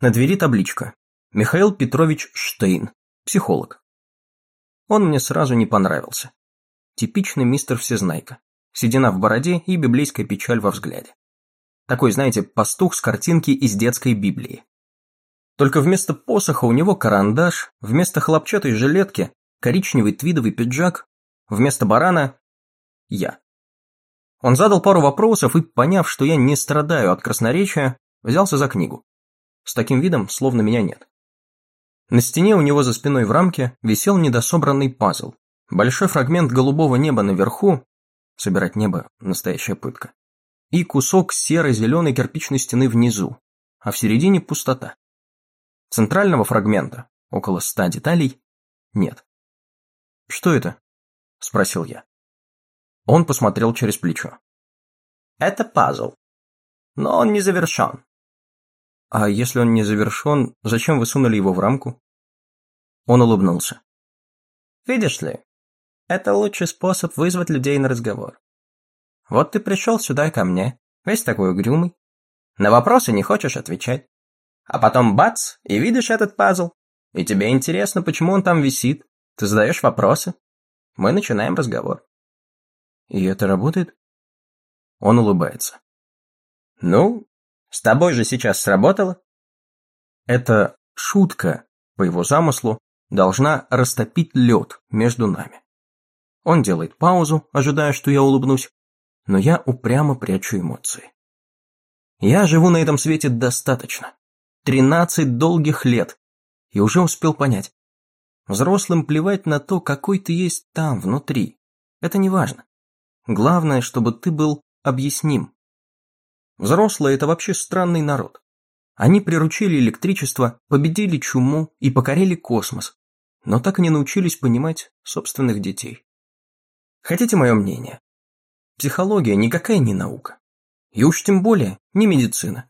На двери табличка. Михаил Петрович Штейн, психолог. Он мне сразу не понравился. Типичный мистер Всезнайка. Седина в бороде и библейская печаль во взгляде. Такой, знаете, пастух с картинки из детской Библии. Только вместо посоха у него карандаш, вместо хлопчатой жилетки коричневый твидовый пиджак, вместо барана – я. Он задал пару вопросов и, поняв, что я не страдаю от красноречия, взялся за книгу. С таким видом, словно меня нет. На стене у него за спиной в рамке висел недособранный пазл. Большой фрагмент голубого неба наверху, собирать небо – настоящая пытка, и кусок серо-зеленой кирпичной стены внизу, а в середине пустота. Центрального фрагмента, около ста деталей, нет. «Что это?» – спросил я. Он посмотрел через плечо. «Это пазл, но он не завершен». «А если он не завершен, зачем вы сунули его в рамку?» Он улыбнулся. «Видишь ли, это лучший способ вызвать людей на разговор. Вот ты пришел сюда ко мне, весь такой угрюмый. На вопросы не хочешь отвечать. А потом бац, и видишь этот пазл. И тебе интересно, почему он там висит. Ты задаешь вопросы. Мы начинаем разговор. И это работает? Он улыбается. Ну, с тобой же сейчас сработало. Эта шутка, по его замыслу, должна растопить лед между нами. Он делает паузу, ожидая, что я улыбнусь, но я упрямо прячу эмоции. Я живу на этом свете достаточно. Тринадцать долгих лет. И уже успел понять. Взрослым плевать на то, какой ты есть там, внутри. Это не важно. Главное, чтобы ты был объясним. Взрослые – это вообще странный народ. Они приручили электричество, победили чуму и покорили космос, но так и не научились понимать собственных детей. Хотите мое мнение? Психология никакая не наука. И уж тем более не медицина.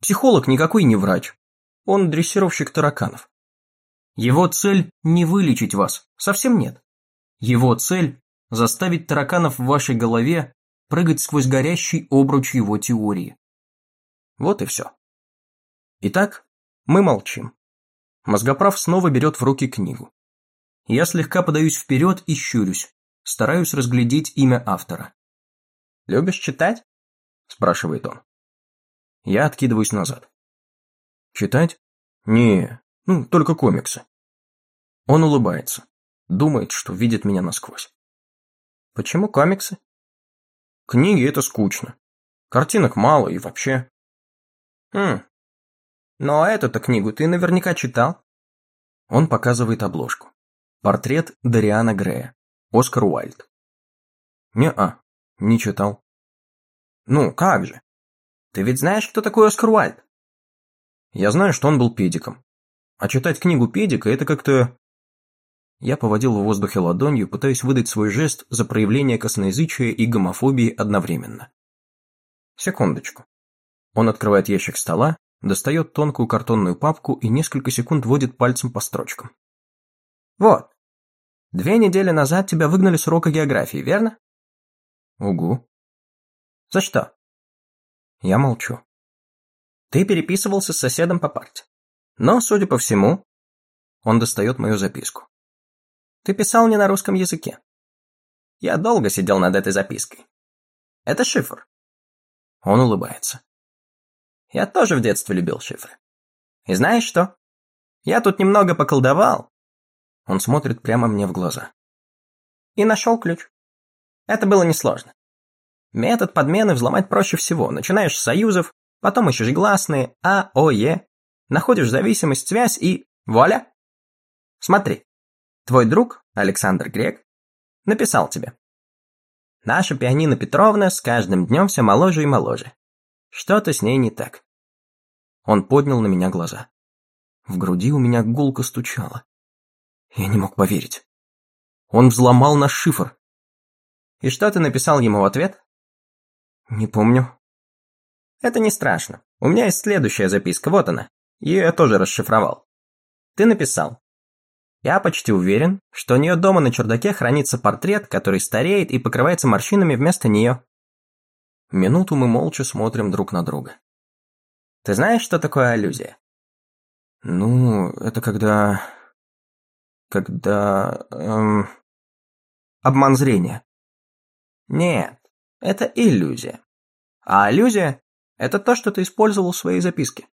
Психолог никакой не врач. Он дрессировщик тараканов. Его цель не вылечить вас, совсем нет. Его цель заставить тараканов в вашей голове прыгать сквозь горящий обруч его теории. Вот и все. Итак, мы молчим. Мозгоправ снова берет в руки книгу. Я слегка подаюсь вперед и щурюсь, стараюсь разглядеть имя автора. «Любишь читать?» – спрашивает он. Я откидываюсь назад. «Читать? Не, ну, только комиксы». Он улыбается, думает, что видит меня насквозь. Почему комиксы? Книги это скучно. Картинок мало и вообще. Хм. Но эту-то книгу ты наверняка читал. Он показывает обложку. Портрет Дариана Грея. Оскар Уайльд. Не-а, не читал. Ну, как же? Ты ведь знаешь, кто такой Оскар Уайльд? Я знаю, что он был педиком. А читать книгу педика – это как-то я поводил в воздухе ладонью, пытаясь выдать свой жест за проявление косноязычия и гомофобии одновременно. Секундочку. Он открывает ящик стола, достает тонкую картонную папку и несколько секунд водит пальцем по строчкам. Вот. Две недели назад тебя выгнали с урока географии, верно? Угу. За что? Я молчу. Ты переписывался с соседом по парте. Но, судя по всему... Он достает мою записку. Ты писал не на русском языке. Я долго сидел над этой запиской. Это шифр. Он улыбается. Я тоже в детстве любил шифры. И знаешь что? Я тут немного поколдовал. Он смотрит прямо мне в глаза. И нашел ключ. Это было несложно. Метод подмены взломать проще всего. Начинаешь с союзов, потом ищешь гласные А, О, Е, находишь зависимость, связь и вуаля. Смотри. Твой друг, Александр Грек, написал тебе. Наша пианино Петровна с каждым днем все моложе и моложе. Что-то с ней не так. Он поднял на меня глаза. В груди у меня гулко стучало. Я не мог поверить. Он взломал наш шифр. И что ты написал ему в ответ? Не помню. Это не страшно. У меня есть следующая записка, вот она. Ее я тоже расшифровал. Ты написал. Я почти уверен, что у нее дома на чердаке хранится портрет, который стареет и покрывается морщинами вместо нее. Минуту мы молча смотрим друг на друга. Ты знаешь, что такое аллюзия? Ну, это когда... Когда... Эм... Обман зрения. Нет, это иллюзия. А иллюзия – это то, что ты использовал в своей записке.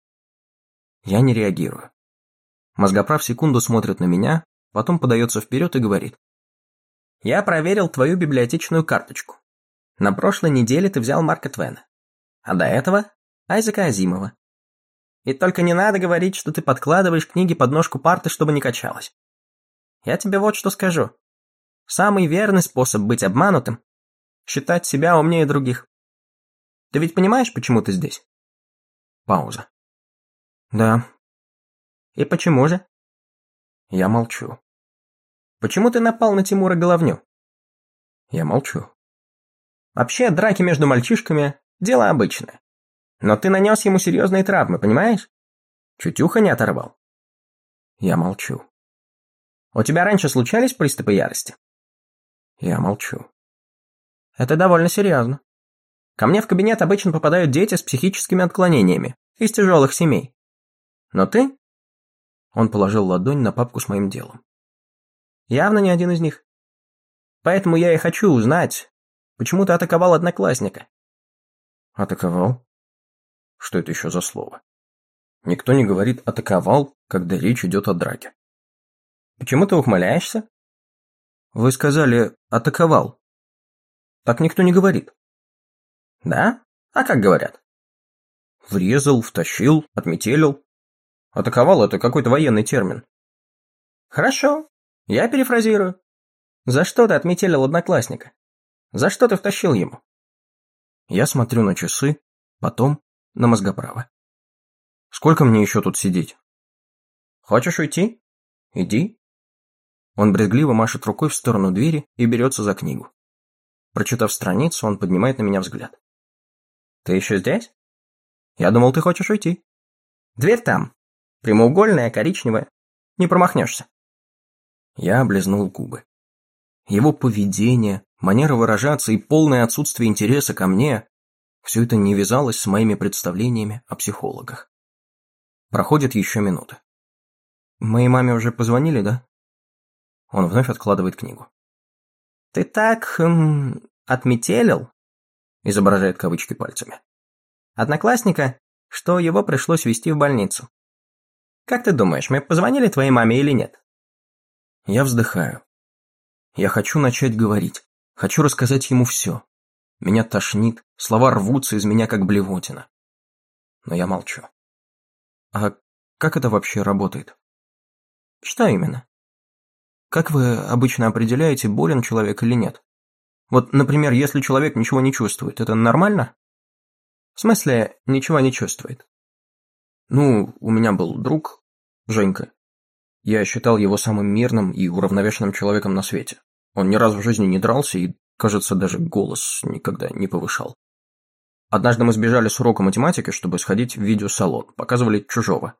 Я не реагирую. Мозгоправ секунду смотрит на меня, потом подается вперед и говорит. Я проверил твою библиотечную карточку. На прошлой неделе ты взял Марка Твена. А до этого – Айзека Азимова. И только не надо говорить, что ты подкладываешь книги под ножку парты, чтобы не качалась. Я тебе вот что скажу. Самый верный способ быть обманутым – считать себя умнее других. Ты ведь понимаешь, почему ты здесь? Пауза. Да. И почему же? Я молчу. Почему ты напал на Тимура Головню? Я молчу. Вообще, драки между мальчишками – дело обычное. Но ты нанес ему серьезные травмы, понимаешь? Чуть ухо не оторвал. Я молчу. У тебя раньше случались приступы ярости? Я молчу. Это довольно серьезно. Ко мне в кабинет обычно попадают дети с психическими отклонениями, из тяжелых семей. Но ты? Он положил ладонь на папку с моим делом. Явно не один из них. Поэтому я и хочу узнать, почему ты атаковал одноклассника. Атаковал? Что это еще за слово? Никто не говорит «атаковал», когда речь идет о драке. Почему ты ухмыляешься? Вы сказали «атаковал». Так никто не говорит. Да? А как говорят? Врезал, втащил, отметелил. Атаковал – это какой-то военный термин. Хорошо, я перефразирую. За что ты отметелил одноклассника? За что ты втащил ему? Я смотрю на часы, потом на мозгоправо. Сколько мне еще тут сидеть? Хочешь уйти? Иди. Он брезгливо машет рукой в сторону двери и берется за книгу. Прочитав страницу, он поднимает на меня взгляд. Ты еще здесь? Я думал, ты хочешь уйти. Дверь там. Прямоугольная, коричневая. Не промахнешься. Я облизнул губы. Его поведение, манера выражаться и полное отсутствие интереса ко мне – все это не вязалось с моими представлениями о психологах. Проходит еще минута. «Моей маме уже позвонили, да?» Он вновь откладывает книгу. «Ты так... Эм, отметелил?» изображает кавычки пальцами. Одноклассника, что его пришлось везти в больницу. Как ты думаешь, мы позвонили твоей маме или нет? Я вздыхаю. Я хочу начать говорить. Хочу рассказать ему все. Меня тошнит, слова рвутся из меня как блевотина. Но я молчу. А как это вообще работает? Что именно? Как вы обычно определяете, болен человек или нет? Вот, например, если человек ничего не чувствует, это нормально? В смысле, ничего не чувствует? Ну, у меня был друг, Женька. Я считал его самым мирным и уравновешенным человеком на свете. Он ни разу в жизни не дрался и, кажется, даже голос никогда не повышал. Однажды мы сбежали с урока математики, чтобы сходить в видеосалон. Показывали чужого.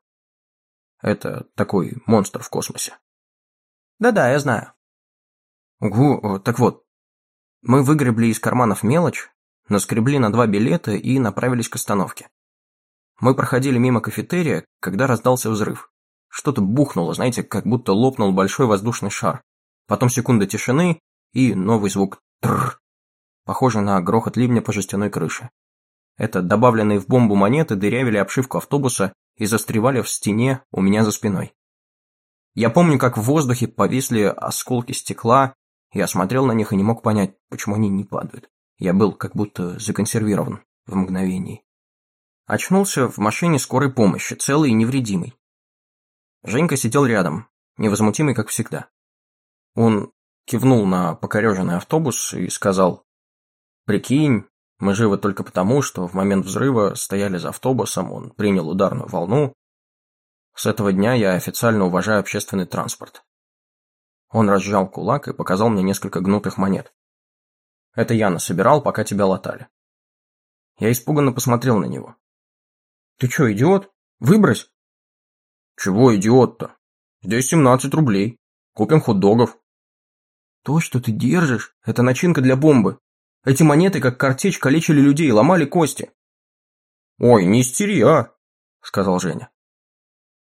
Это такой монстр в космосе. Да-да, я знаю. Угу, так вот, мы выгребли из карманов мелочь, наскребли на два билета и направились к остановке. Мы проходили мимо кафетерия, когда раздался взрыв. Что-то бухнуло, знаете, как будто лопнул большой воздушный шар. Потом секунда тишины и новый звук «трррр», похожий на грохот ливня по жестяной крыше. Это добавленные в бомбу монеты дырявили обшивку автобуса и застревали в стене у меня за спиной. Я помню, как в воздухе повисли осколки стекла, я смотрел на них и не мог понять, почему они не падают. Я был как будто законсервирован в мгновении. Очнулся в машине скорой помощи, целый и невредимый. Женька сидел рядом, невозмутимый, как всегда. Он кивнул на покореженный автобус и сказал, «Прикинь, мы живы только потому, что в момент взрыва стояли за автобусом, он принял ударную волну. С этого дня я официально уважаю общественный транспорт. Он разжал кулак и показал мне несколько гнутых монет. Это я насобирал, пока тебя латали. Я испуганно посмотрел на него. Ты что, идиот? Выбрось. Чего идиот-то? Здесь 17 рублей. Купим хот-догов. То, что ты держишь, это начинка для бомбы. Эти монеты, как картечь, калечили людей, ломали кости. Ой, не истери, а, сказал Женя.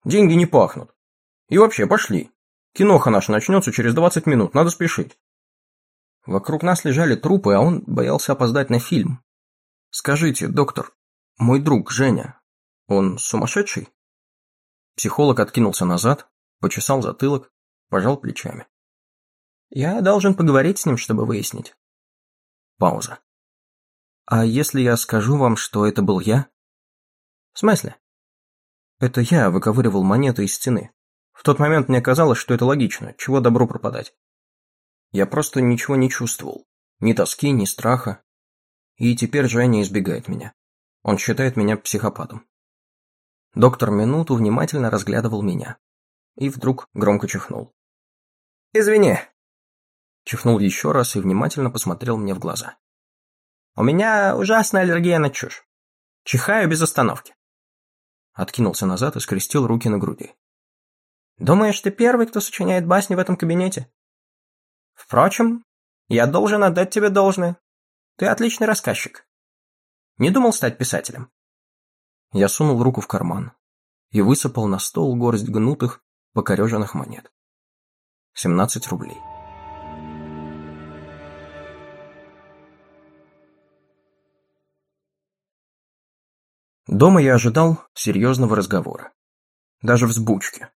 Деньги не пахнут. И вообще, пошли. Киноха наша начнется через 20 минут, надо спешить. Вокруг нас лежали трупы, а он боялся опоздать на фильм. Скажите, доктор, мой друг Женя, он сумасшедший? Психолог откинулся назад, почесал затылок, пожал плечами. Я должен поговорить с ним, чтобы выяснить. Пауза. А если я скажу вам, что это был я? В смысле? Это я выковыривал монеты из стены. В тот момент мне казалось, что это логично, чего добру пропадать. Я просто ничего не чувствовал. Ни тоски, ни страха. И теперь Женя избегает меня. Он считает меня психопатом. Доктор минуту внимательно разглядывал меня. И вдруг громко чихнул. «Извини». Чихнул еще раз и внимательно посмотрел мне в глаза. «У меня ужасная аллергия на чушь. Чихаю без остановки». Откинулся назад и скрестил руки на груди. Думаешь, ты первый, кто сочиняет басни в этом кабинете? Впрочем, я должен отдать тебе должное. Ты отличный рассказчик. Не думал стать писателем? Я сунул руку в карман и высыпал на стол горсть гнутых, покореженных монет. 17 рублей. Дома я ожидал серьезного разговора. Даже взбучки.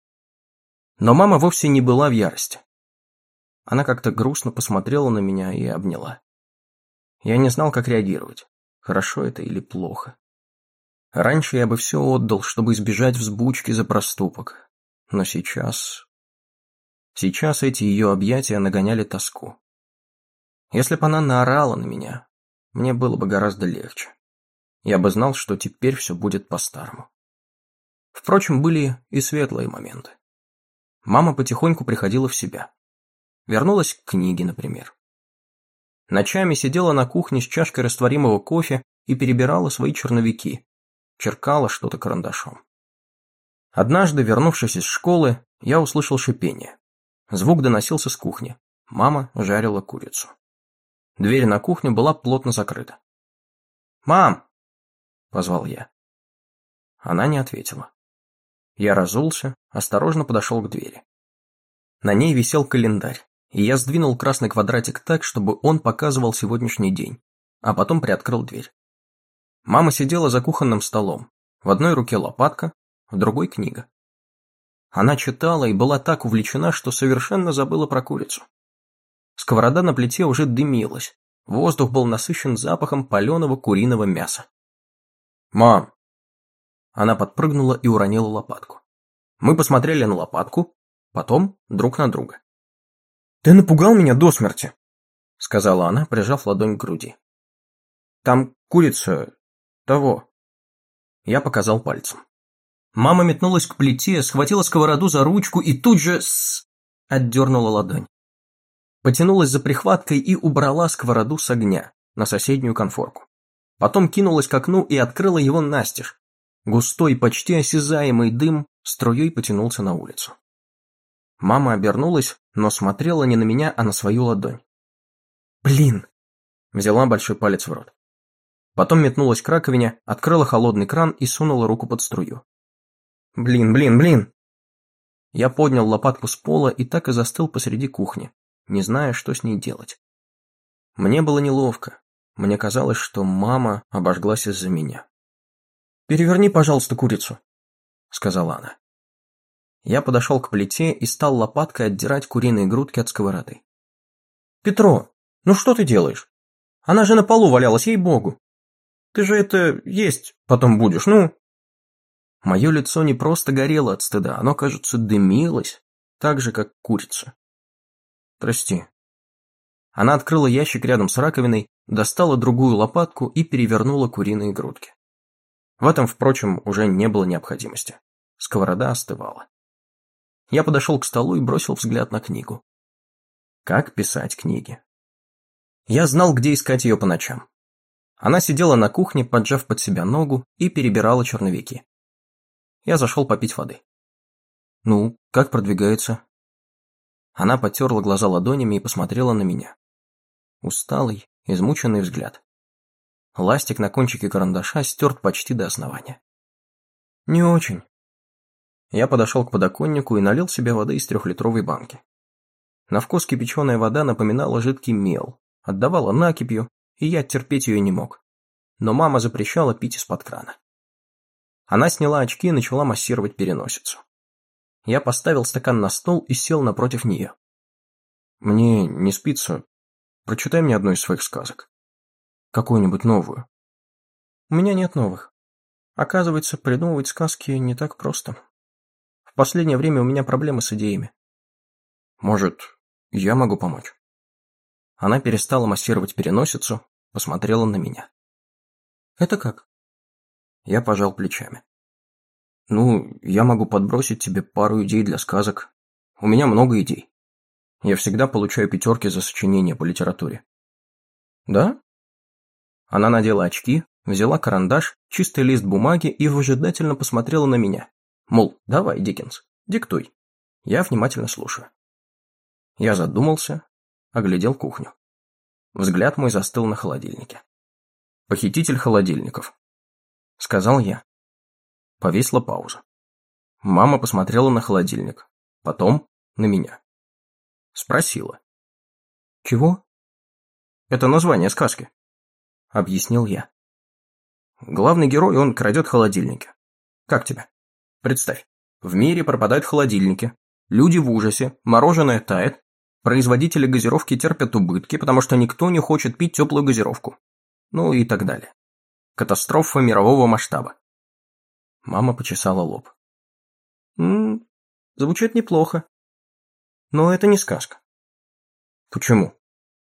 Но мама вовсе не была в ярости. Она как-то грустно посмотрела на меня и обняла. Я не знал, как реагировать, хорошо это или плохо. Раньше я бы все отдал, чтобы избежать взбучки за проступок. Но сейчас... Сейчас эти ее объятия нагоняли тоску. Если бы она наорала на меня, мне было бы гораздо легче. Я бы знал, что теперь все будет по-старому. Впрочем, были и светлые моменты. Мама потихоньку приходила в себя. Вернулась к книге, например. Ночами сидела на кухне с чашкой растворимого кофе и перебирала свои черновики. Черкала что-то карандашом. Однажды, вернувшись из школы, я услышал шипение. Звук доносился с кухни. Мама жарила курицу. Дверь на кухню была плотно закрыта. «Мам!» – позвал я. Она не ответила. Я разулся, осторожно подошел к двери. На ней висел календарь, и я сдвинул красный квадратик так, чтобы он показывал сегодняшний день, а потом приоткрыл дверь. Мама сидела за кухонным столом, в одной руке лопатка, в другой книга. Она читала и была так увлечена, что совершенно забыла про курицу. Сковорода на плите уже дымилась, воздух был насыщен запахом паленого куриного мяса. «Мам, она подпрыгнула и уронила лопатку. Мы посмотрели на лопатку, потом друг на друга. «Ты напугал меня до смерти», — сказала она, прижав ладонь к груди. «Там курица... того». Я показал пальцем. Мама метнулась к плите, схватила сковороду за ручку и тут же с... отдернула ладонь. Потянулась за прихваткой и убрала сковороду с огня на соседнюю конфорку. Потом кинулась к окну и открыла его настежь, Густой, почти осязаемый дым струей потянулся на улицу. Мама обернулась, но смотрела не на меня, а на свою ладонь. «Блин!» Взяла большой палец в рот. Потом метнулась к раковине, открыла холодный кран и сунула руку под струю. «Блин, блин, блин!» Я поднял лопатку с пола и так и застыл посреди кухни, не зная, что с ней делать. Мне было неловко. Мне казалось, что мама обожглась из-за меня. «Переверни, пожалуйста, курицу», — сказала она. Я подошел к плите и стал лопаткой отдирать куриные грудки от сковороды. «Петро, ну что ты делаешь? Она же на полу валялась, ей-богу. Ты же это есть потом будешь, ну...» Мое лицо не просто горело от стыда, оно, кажется, дымилось, так же, как курица. «Прости». Она открыла ящик рядом с раковиной, достала другую лопатку и перевернула куриные грудки. В этом, впрочем, уже не было необходимости. Сковорода остывала. Я подошел к столу и бросил взгляд на книгу. Как писать книги? Я знал, где искать ее по ночам. Она сидела на кухне, поджав под себя ногу, и перебирала черновики. Я зашел попить воды. «Ну, как продвигается?» Она потерла глаза ладонями и посмотрела на меня. Усталый, измученный взгляд. Ластик на кончике карандаша стерт почти до основания. «Не очень». Я подошел к подоконнику и налил себе воды из трехлитровой банки. На вкус кипяченая вода напоминала жидкий мел, отдавала накипью, и я терпеть ее не мог. Но мама запрещала пить из-под крана. Она сняла очки и начала массировать переносицу. Я поставил стакан на стол и сел напротив нее. «Мне не спится. Прочитай мне одну из своих сказок. Какую-нибудь новую». «У меня нет новых. Оказывается, придумывать сказки не так просто. В последнее время у меня проблемы с идеями». «Может, я могу помочь?» Она перестала массировать переносицу, посмотрела на меня. «Это как?» Я пожал плечами. «Ну, я могу подбросить тебе пару идей для сказок. У меня много идей. Я всегда получаю пятерки за сочинение по литературе». «Да?» Она надела очки, взяла карандаш, чистый лист бумаги и выжидательно посмотрела на меня. Мол, давай, Диккенс, диктуй. Я внимательно слушаю. Я задумался, оглядел кухню. Взгляд мой застыл на холодильнике. «Похититель холодильников», — сказал я. Повисла пауза. Мама посмотрела на холодильник, потом на меня. Спросила. «Чего?» «Это название сказки», — объяснил я. Главный герой, он крадет холодильники. Как тебе? Представь, в мире пропадают холодильники, люди в ужасе, мороженое тает, производители газировки терпят убытки, потому что никто не хочет пить теплую газировку. Ну и так далее. Катастрофа мирового масштаба. Мама почесала лоб. «М -м, звучит неплохо. Но это не сказка. Почему?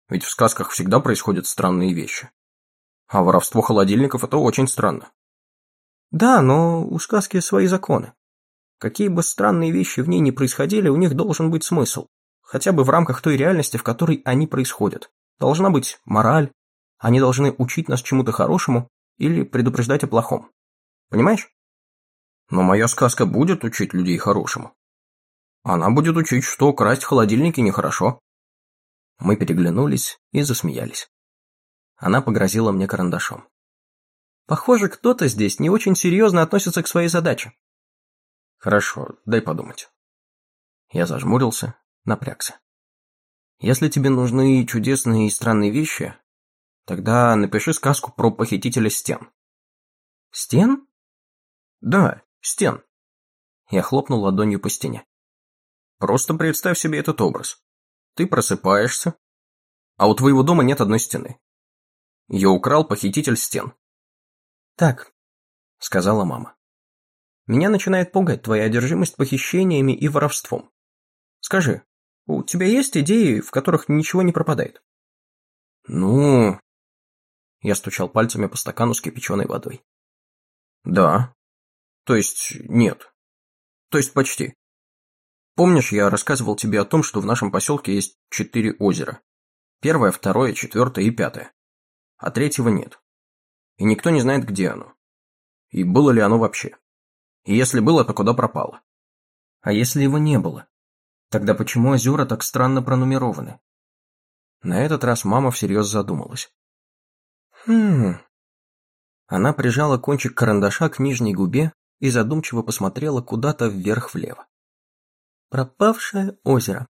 Ведь в сказках всегда происходят странные вещи. А воровство холодильников – это очень странно. Да, но у сказки свои законы. Какие бы странные вещи в ней ни происходили, у них должен быть смысл. Хотя бы в рамках той реальности, в которой они происходят. Должна быть мораль. Они должны учить нас чему-то хорошему или предупреждать о плохом. Понимаешь? Но моя сказка будет учить людей хорошему. Она будет учить, что красть холодильники нехорошо. Мы переглянулись и засмеялись. Она погрозила мне карандашом. Похоже, кто-то здесь не очень серьезно относится к своей задаче. Хорошо, дай подумать. Я зажмурился, напрягся. Если тебе нужны чудесные и странные вещи, тогда напиши сказку про похитителя стен. Стен? Да, стен. Я хлопнул ладонью по стене. Просто представь себе этот образ. Ты просыпаешься, а у твоего дома нет одной стены. Ее украл похититель стен. «Так», — сказала мама. «Меня начинает пугать твоя одержимость похищениями и воровством. Скажи, у тебя есть идеи, в которых ничего не пропадает?» «Ну...» Я стучал пальцами по стакану с кипяченой водой. «Да. То есть нет. То есть почти. Помнишь, я рассказывал тебе о том, что в нашем поселке есть четыре озера? Первое, второе, четвертое и пятое а третьего нет. И никто не знает, где оно. И было ли оно вообще. И если было, то куда пропало. А если его не было? Тогда почему озера так странно пронумерованы? На этот раз мама всерьез задумалась. Хм... Она прижала кончик карандаша к нижней губе и задумчиво посмотрела куда-то вверх-влево. Пропавшее озеро.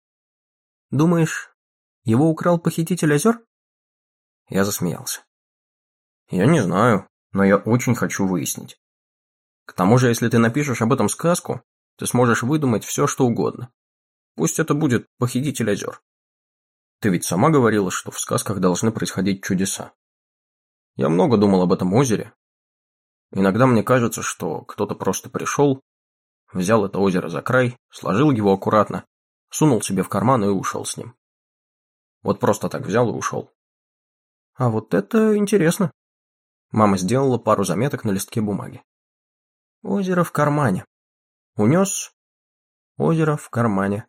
Думаешь, его украл похититель озер? Я засмеялся. Я не знаю, но я очень хочу выяснить. К тому же, если ты напишешь об этом сказку, ты сможешь выдумать все, что угодно. Пусть это будет «Похититель озер». Ты ведь сама говорила, что в сказках должны происходить чудеса. Я много думал об этом озере. Иногда мне кажется, что кто-то просто пришел, взял это озеро за край, сложил его аккуратно, сунул себе в карман и ушел с ним. Вот просто так взял и ушел. А вот это интересно. Мама сделала пару заметок на листке бумаги. Озеро в кармане. Унес. Озеро в кармане.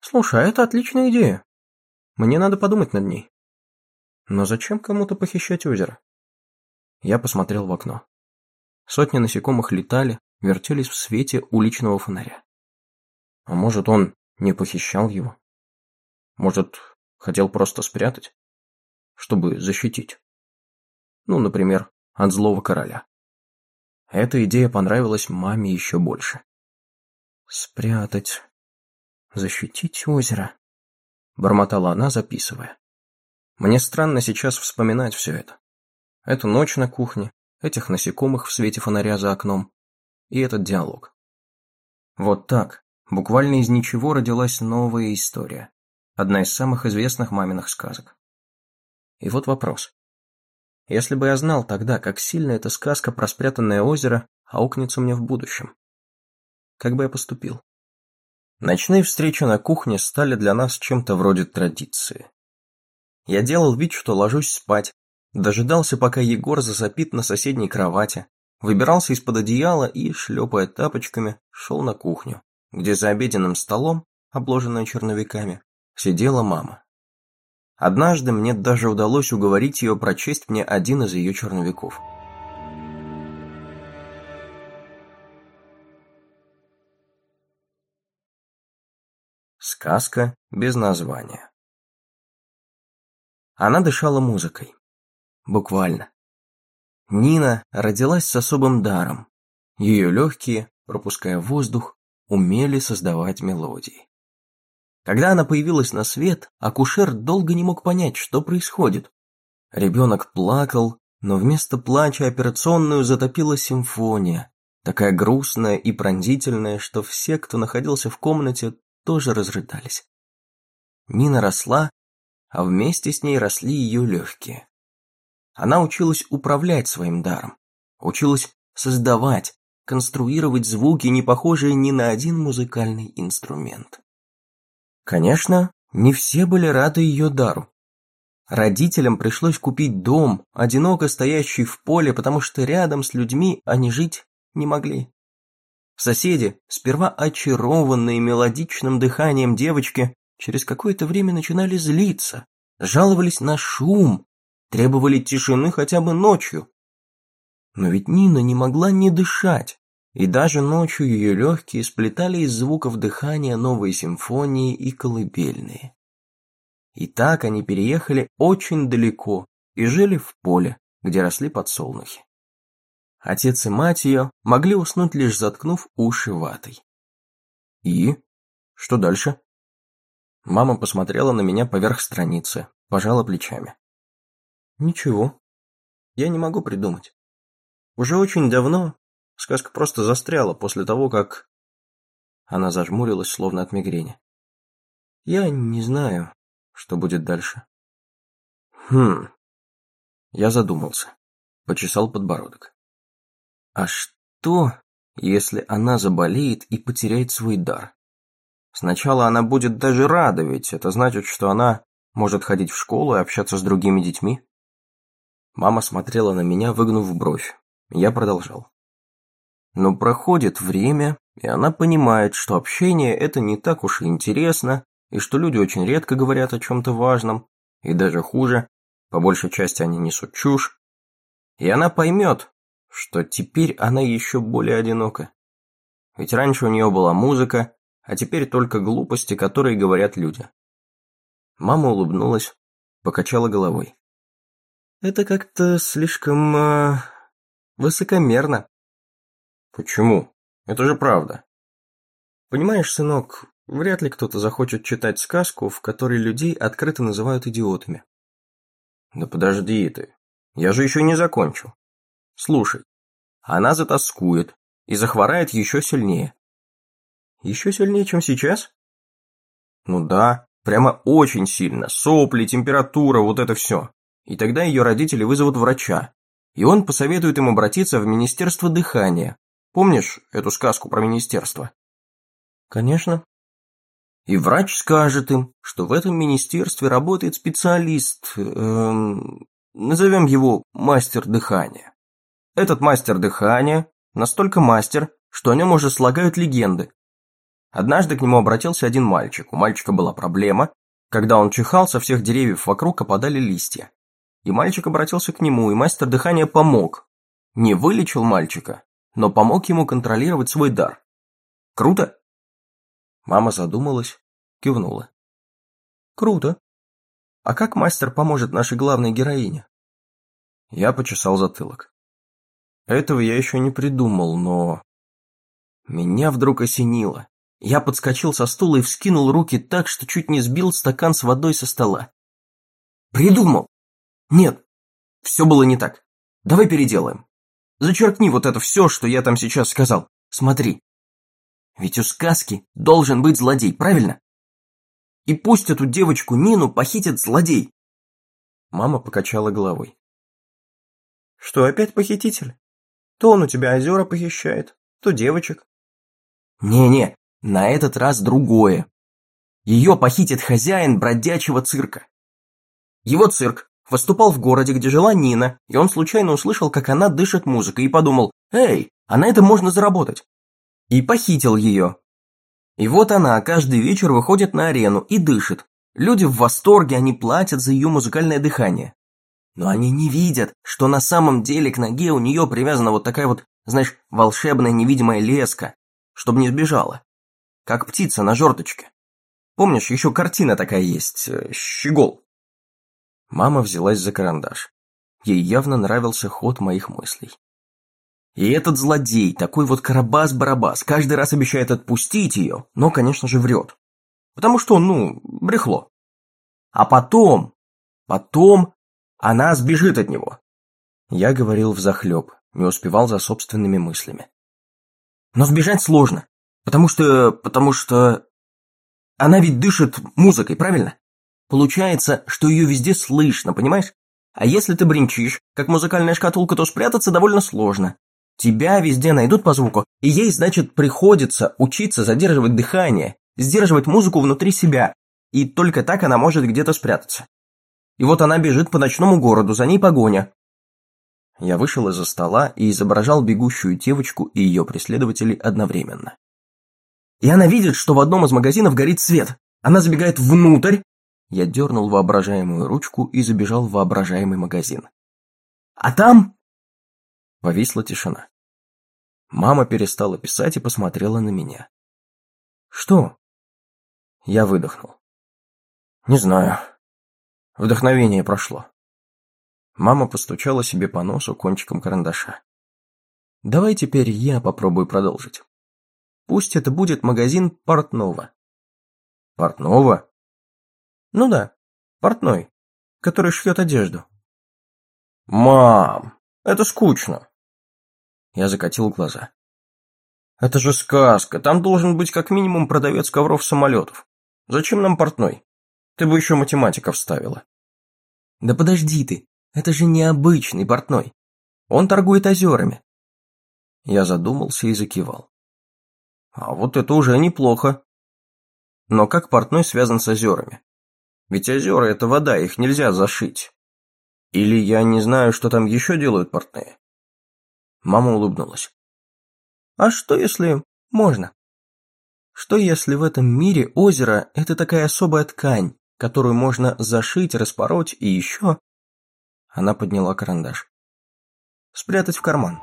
Слушай, а это отличная идея. Мне надо подумать над ней. Но зачем кому-то похищать озеро? Я посмотрел в окно. Сотни насекомых летали, вертелись в свете уличного фонаря. А может, он не похищал его? Может, хотел просто спрятать? чтобы защитить. Ну, например, от злого короля. Эта идея понравилась маме еще больше. Спрятать. Защитить озеро. Бормотала она, записывая. Мне странно сейчас вспоминать все это. Эту ночь на кухне, этих насекомых в свете фонаря за окном и этот диалог. Вот так, буквально из ничего родилась новая история. Одна из самых известных маминых сказок. И вот вопрос. Если бы я знал тогда, как сильно эта сказка про спрятанное озеро аукнется мне в будущем, как бы я поступил? Ночные встречи на кухне стали для нас чем-то вроде традиции. Я делал вид, что ложусь спать, дожидался, пока Егор засопит на соседней кровати, выбирался из-под одеяла и, шлепая тапочками, шел на кухню, где за обеденным столом, обложенной черновиками, сидела мама. Однажды мне даже удалось уговорить ее прочесть мне один из ее черновиков. Сказка без названия. Она дышала музыкой. Буквально. Нина родилась с особым даром. Ее легкие, пропуская воздух, умели создавать мелодии. Когда она появилась на свет, акушер долго не мог понять, что происходит. Ребенок плакал, но вместо плача операционную затопила симфония, такая грустная и пронзительная, что все, кто находился в комнате, тоже разрыдались. Нина росла, а вместе с ней росли ее легкие. Она училась управлять своим даром, училась создавать, конструировать звуки, не похожие ни на один музыкальный инструмент. Конечно, не все были рады ее дару. Родителям пришлось купить дом, одиноко стоящий в поле, потому что рядом с людьми они жить не могли. Соседи, сперва очарованные мелодичным дыханием девочки, через какое-то время начинали злиться, жаловались на шум, требовали тишины хотя бы ночью. Но ведь Нина не могла не дышать, и даже ночью ее легкие сплетали из звуков дыхания новые симфонии и колыбельные. И так они переехали очень далеко и жили в поле, где росли подсолнухи. Отец и мать ее могли уснуть, лишь заткнув уши ватой. «И? Что дальше?» Мама посмотрела на меня поверх страницы, пожала плечами. Ничего. Я не могу придумать. Уже очень давно сказка просто застряла после того, как... Она зажмурилась, словно от мигрени. Я не знаю, что будет дальше. Хм. Я задумался. Почесал подбородок. А что, если она заболеет и потеряет свой дар? Сначала она будет даже рада, ведь это значит, что она может ходить в школу и общаться с другими детьми. Мама смотрела на меня, выгнув бровь. Я продолжал. Но проходит время, и она понимает, что общение это не так уж и интересно, и что люди очень редко говорят о чем-то важном, и даже хуже, по большей части они несут чушь. И она поймет, что теперь она еще более одинока. Ведь раньше у нее была музыка, а теперь только глупости, которые говорят люди. Мама улыбнулась, покачала головой. Это как-то слишком... Э, высокомерно. Почему? Это же правда. Понимаешь, сынок, вряд ли кто-то захочет читать сказку, в которой людей открыто называют идиотами. Да подожди ты, я же еще не закончил. Слушай, она затаскует и захворает еще сильнее. Еще сильнее, чем сейчас? Ну да, прямо очень сильно. Сопли, температура, вот это все и тогда ее родители вызовут врача, и он посоветует им обратиться в Министерство дыхания. Помнишь эту сказку про министерство? Конечно. И врач скажет им, что в этом министерстве работает специалист, эм, назовем его мастер дыхания. Этот мастер дыхания настолько мастер, что о нем уже слагают легенды. Однажды к нему обратился один мальчик. У мальчика была проблема. Когда он чихал, со всех деревьев вокруг опадали листья. И мальчик обратился к нему, и мастер дыхания помог. Не вылечил мальчика, но помог ему контролировать свой дар. Круто? Мама задумалась, кивнула. Круто. А как мастер поможет нашей главной героине? Я почесал затылок. Этого я еще не придумал, но... Меня вдруг осенило. Я подскочил со стула и вскинул руки так, что чуть не сбил стакан с водой со стола. Придумал! Нет, все было не так. Давай переделаем. Зачеркни вот это все, что я там сейчас сказал. Смотри. Ведь у сказки должен быть злодей, правильно? И пусть эту девочку Нину похитит злодей. Мама покачала головой. Что, опять похититель? То он у тебя озера похищает, то девочек. Не-не, на этот раз другое. Ее похитит хозяин бродячего цирка. Его цирк выступал в городе, где жила Нина, и он случайно услышал, как она дышит музыкой, и подумал, «Эй, а на этом можно заработать». И похитил ее. И вот она каждый вечер выходит на арену и дышит. Люди в восторге, они платят за ее музыкальное дыхание. Но они не видят, что на самом деле к ноге у нее привязана вот такая вот, знаешь, волшебная невидимая леска, чтобы не сбежала. Как птица на жердочке. Помнишь, еще картина такая есть, э, щегол. Мама взялась за карандаш. Ей явно нравился ход моих мыслей. И этот злодей, такой вот карабас-барабас, каждый раз обещает отпустить ее, но, конечно же, врет. Потому что, ну, брехло. А потом, потом она сбежит от него. Я говорил взахлеб, не успевал за собственными мыслями. Но сбежать сложно, потому что... потому что... Она ведь дышит музыкой, правильно? Получается, что ее везде слышно, понимаешь? А если ты бренчишь, как музыкальная шкатулка, то спрятаться довольно сложно. Тебя везде найдут по звуку, и ей, значит, приходится учиться задерживать дыхание, сдерживать музыку внутри себя, и только так она может где-то спрятаться. И вот она бежит по ночному городу, за ней погоня. Я вышел из-за стола и изображал бегущую девочку и ее преследователей одновременно. И она видит, что в одном из магазинов горит свет. Она забегает внутрь. Я дернул воображаемую ручку и забежал в воображаемый магазин. А там... Повисла тишина. Мама перестала писать и посмотрела на меня. «Что?» Я выдохнул. «Не знаю. Вдохновение прошло». Мама постучала себе по носу кончиком карандаша. «Давай теперь я попробую продолжить. Пусть это будет магазин портного». «Портного?» «Ну да, портной, который шьет одежду». «Мам, это скучно». Я закатил глаза. «Это же сказка, там должен быть как минимум продавец ковров-самолетов. Зачем нам портной? Ты бы еще математика вставила». «Да подожди ты, это же необычный портной. Он торгует озерами». Я задумался и закивал. «А вот это уже неплохо. Но как портной связан с озерами? Ведь озера – это вода, их нельзя зашить. Или я не знаю, что там еще делают портные?» Мама улыбнулась. А что если можно? Что если в этом мире озеро – это такая особая ткань, которую можно зашить, распороть и еще... Она подняла карандаш. Спрятать в карман.